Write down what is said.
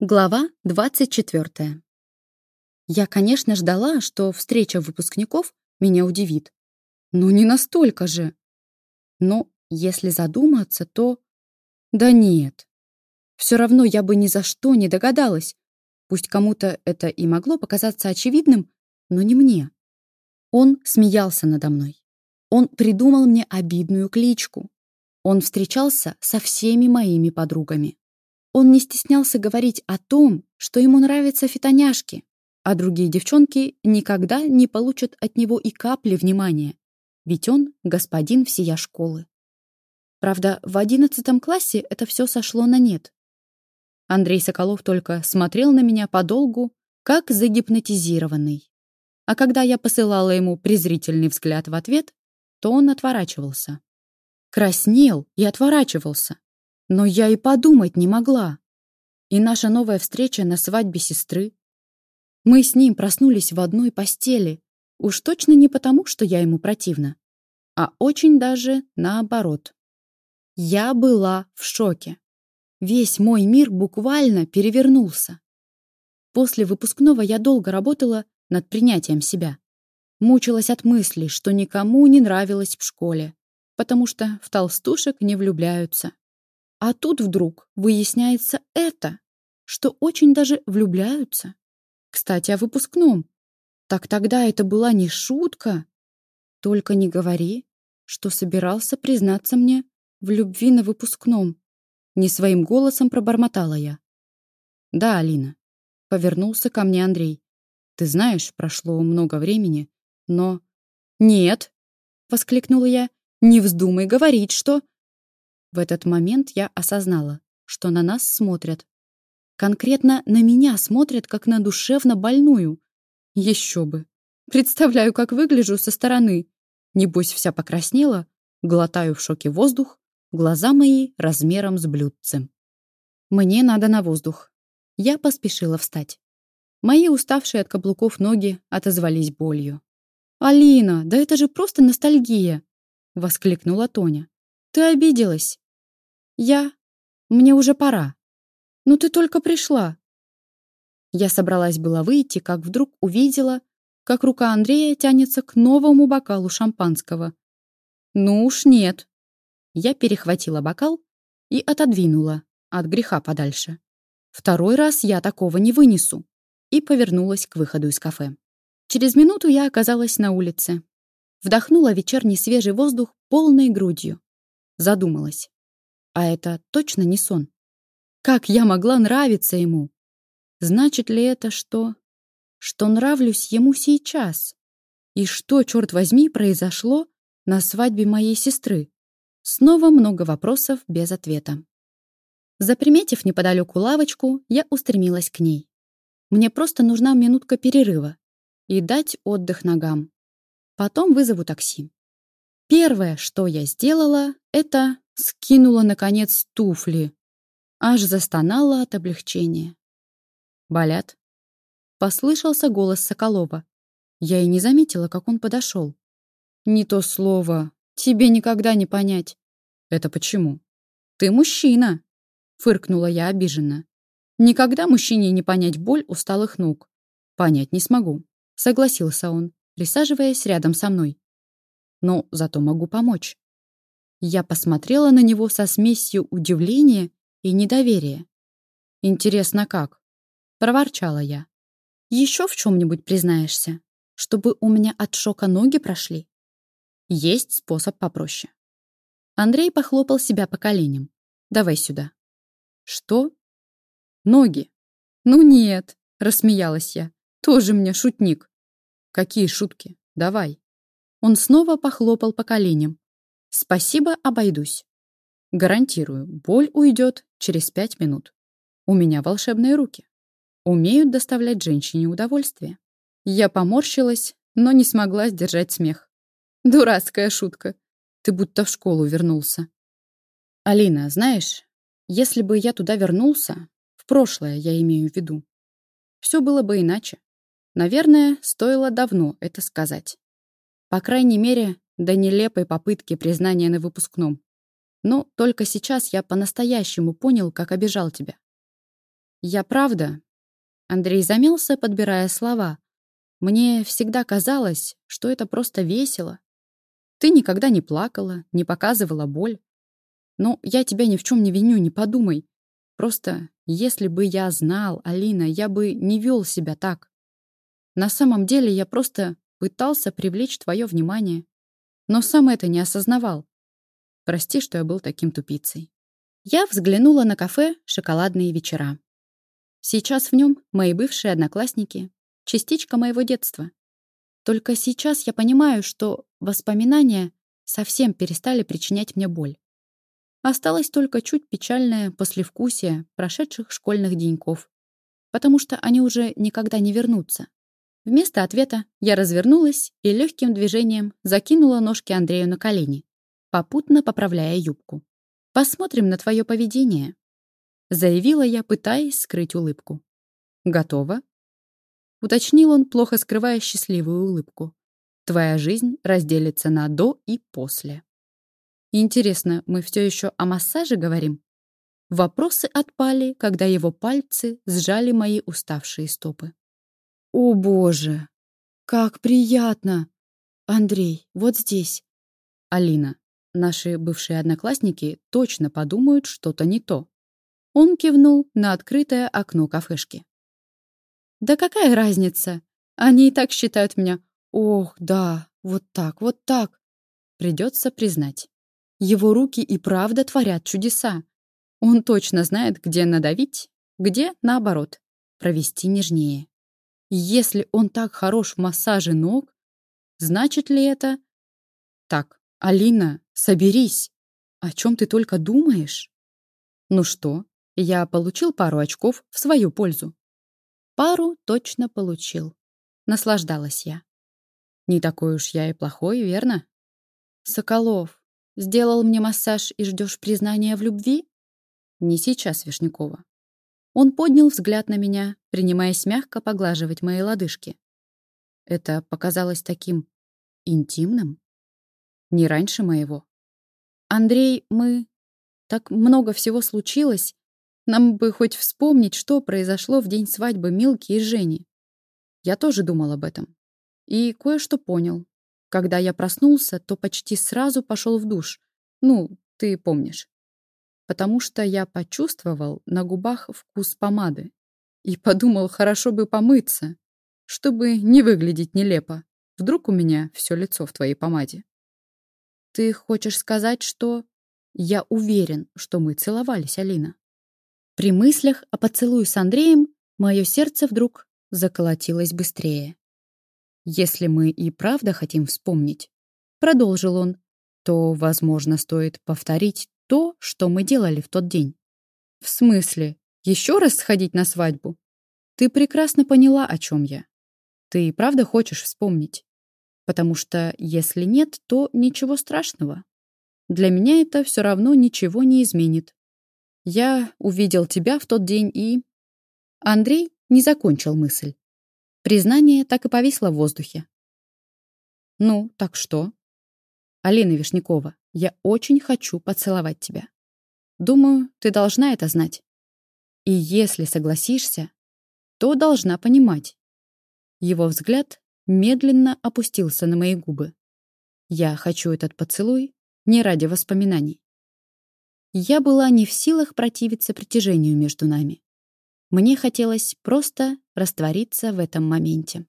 Глава 24. Я, конечно, ждала, что встреча выпускников меня удивит. Но не настолько же. Но если задуматься, то... Да нет. Все равно я бы ни за что не догадалась. Пусть кому-то это и могло показаться очевидным, но не мне. Он смеялся надо мной. Он придумал мне обидную кличку. Он встречался со всеми моими подругами. Он не стеснялся говорить о том, что ему нравятся фитоняшки, а другие девчонки никогда не получат от него и капли внимания, ведь он господин всея школы. Правда, в одиннадцатом классе это все сошло на нет. Андрей Соколов только смотрел на меня подолгу, как загипнотизированный. А когда я посылала ему презрительный взгляд в ответ, то он отворачивался. Краснел и отворачивался. Но я и подумать не могла. И наша новая встреча на свадьбе сестры. Мы с ним проснулись в одной постели. Уж точно не потому, что я ему противна, а очень даже наоборот. Я была в шоке. Весь мой мир буквально перевернулся. После выпускного я долго работала над принятием себя. Мучилась от мыслей, что никому не нравилось в школе, потому что в толстушек не влюбляются. А тут вдруг выясняется это, что очень даже влюбляются. Кстати, о выпускном. Так тогда это была не шутка. Только не говори, что собирался признаться мне в любви на выпускном. Не своим голосом пробормотала я. Да, Алина. Повернулся ко мне Андрей. Ты знаешь, прошло много времени, но... Нет, воскликнула я. Не вздумай говорить, что... В этот момент я осознала, что на нас смотрят. Конкретно на меня смотрят, как на душевно больную. Еще бы. Представляю, как выгляжу со стороны. Небось, вся покраснела, глотаю в шоке воздух, глаза мои размером с блюдцем. Мне надо на воздух. Я поспешила встать. Мои уставшие от каблуков ноги отозвались болью. «Алина, да это же просто ностальгия!» — воскликнула Тоня. «Ты обиделась. «Я... Мне уже пора. Ну ты только пришла». Я собралась было выйти, как вдруг увидела, как рука Андрея тянется к новому бокалу шампанского. «Ну уж нет». Я перехватила бокал и отодвинула от греха подальше. Второй раз я такого не вынесу. И повернулась к выходу из кафе. Через минуту я оказалась на улице. Вдохнула вечерний свежий воздух полной грудью. Задумалась. А это точно не сон. Как я могла нравиться ему? Значит ли это, что... Что нравлюсь ему сейчас? И что, черт возьми, произошло на свадьбе моей сестры? Снова много вопросов без ответа. Заприметив неподалеку лавочку, я устремилась к ней. Мне просто нужна минутка перерыва и дать отдых ногам. Потом вызову такси. Первое, что я сделала, это Скинула, наконец, туфли. Аж застонала от облегчения. «Болят?» Послышался голос Соколова. Я и не заметила, как он подошел. «Не то слово. Тебе никогда не понять». «Это почему?» «Ты мужчина!» Фыркнула я обиженно. «Никогда мужчине не понять боль усталых ног». «Понять не смогу», — согласился он, присаживаясь рядом со мной. «Но зато могу помочь». Я посмотрела на него со смесью удивления и недоверия. «Интересно, как?» — проворчала я. «Еще в чем-нибудь признаешься, чтобы у меня от шока ноги прошли?» «Есть способ попроще». Андрей похлопал себя по коленям. «Давай сюда». «Что?» «Ноги». «Ну нет», — рассмеялась я. «Тоже мне шутник». «Какие шутки? Давай». Он снова похлопал по коленям, Спасибо, обойдусь. Гарантирую, боль уйдет через пять минут. У меня волшебные руки. Умеют доставлять женщине удовольствие. Я поморщилась, но не смогла сдержать смех. Дурацкая шутка. Ты будто в школу вернулся. Алина, знаешь, если бы я туда вернулся, в прошлое я имею в виду, все было бы иначе. Наверное, стоило давно это сказать. По крайней мере, до нелепой попытки признания на выпускном. Но только сейчас я по-настоящему понял, как обижал тебя. Я правда. Андрей замялся, подбирая слова. Мне всегда казалось, что это просто весело. Ты никогда не плакала, не показывала боль. Но я тебя ни в чем не виню, не подумай. Просто, если бы я знал, Алина, я бы не вел себя так. На самом деле я просто пытался привлечь твое внимание, но сам это не осознавал. Прости, что я был таким тупицей. Я взглянула на кафе «Шоколадные вечера». Сейчас в нем мои бывшие одноклассники, частичка моего детства. Только сейчас я понимаю, что воспоминания совсем перестали причинять мне боль. Осталось только чуть печальное послевкусие прошедших школьных деньков, потому что они уже никогда не вернутся. Вместо ответа я развернулась и легким движением закинула ножки Андрею на колени, попутно поправляя юбку. «Посмотрим на твое поведение», — заявила я, пытаясь скрыть улыбку. «Готово?» — уточнил он, плохо скрывая счастливую улыбку. «Твоя жизнь разделится на «до» и «после». Интересно, мы все еще о массаже говорим? Вопросы отпали, когда его пальцы сжали мои уставшие стопы. О, боже! Как приятно! Андрей, вот здесь. Алина, наши бывшие одноклассники точно подумают что-то не то. Он кивнул на открытое окно кафешки. Да какая разница? Они и так считают меня. Ох, да, вот так, вот так. Придется признать. Его руки и правда творят чудеса. Он точно знает, где надавить, где, наоборот, провести нежнее. Если он так хорош в массаже ног, значит ли это... Так, Алина, соберись. О чем ты только думаешь? Ну что, я получил пару очков в свою пользу. Пару точно получил. Наслаждалась я. Не такой уж я и плохой, верно? Соколов, Сделал мне массаж и ждешь признания в любви? Не сейчас, Вишнякова. Он поднял взгляд на меня, принимаясь мягко поглаживать мои лодыжки. Это показалось таким интимным. Не раньше моего. Андрей, мы... Так много всего случилось. Нам бы хоть вспомнить, что произошло в день свадьбы Милки и Жени. Я тоже думал об этом. И кое-что понял. Когда я проснулся, то почти сразу пошел в душ. Ну, ты помнишь. Потому что я почувствовал на губах вкус помады. И подумал, хорошо бы помыться, чтобы не выглядеть нелепо. Вдруг у меня все лицо в твоей помаде. Ты хочешь сказать, что... Я уверен, что мы целовались, Алина. При мыслях о поцелуе с Андреем мое сердце вдруг заколотилось быстрее. Если мы и правда хотим вспомнить, продолжил он, то, возможно, стоит повторить то, что мы делали в тот день. В смысле, еще раз сходить на свадьбу? Ты прекрасно поняла, о чем я. Ты и правда хочешь вспомнить? Потому что если нет, то ничего страшного. Для меня это все равно ничего не изменит. Я увидел тебя в тот день и... Андрей не закончил мысль. Признание так и повисло в воздухе. «Ну, так что?» «Алина Вишнякова, я очень хочу поцеловать тебя. Думаю, ты должна это знать. И если согласишься, то должна понимать». Его взгляд медленно опустился на мои губы. «Я хочу этот поцелуй не ради воспоминаний. Я была не в силах противиться притяжению между нами. Мне хотелось просто раствориться в этом моменте.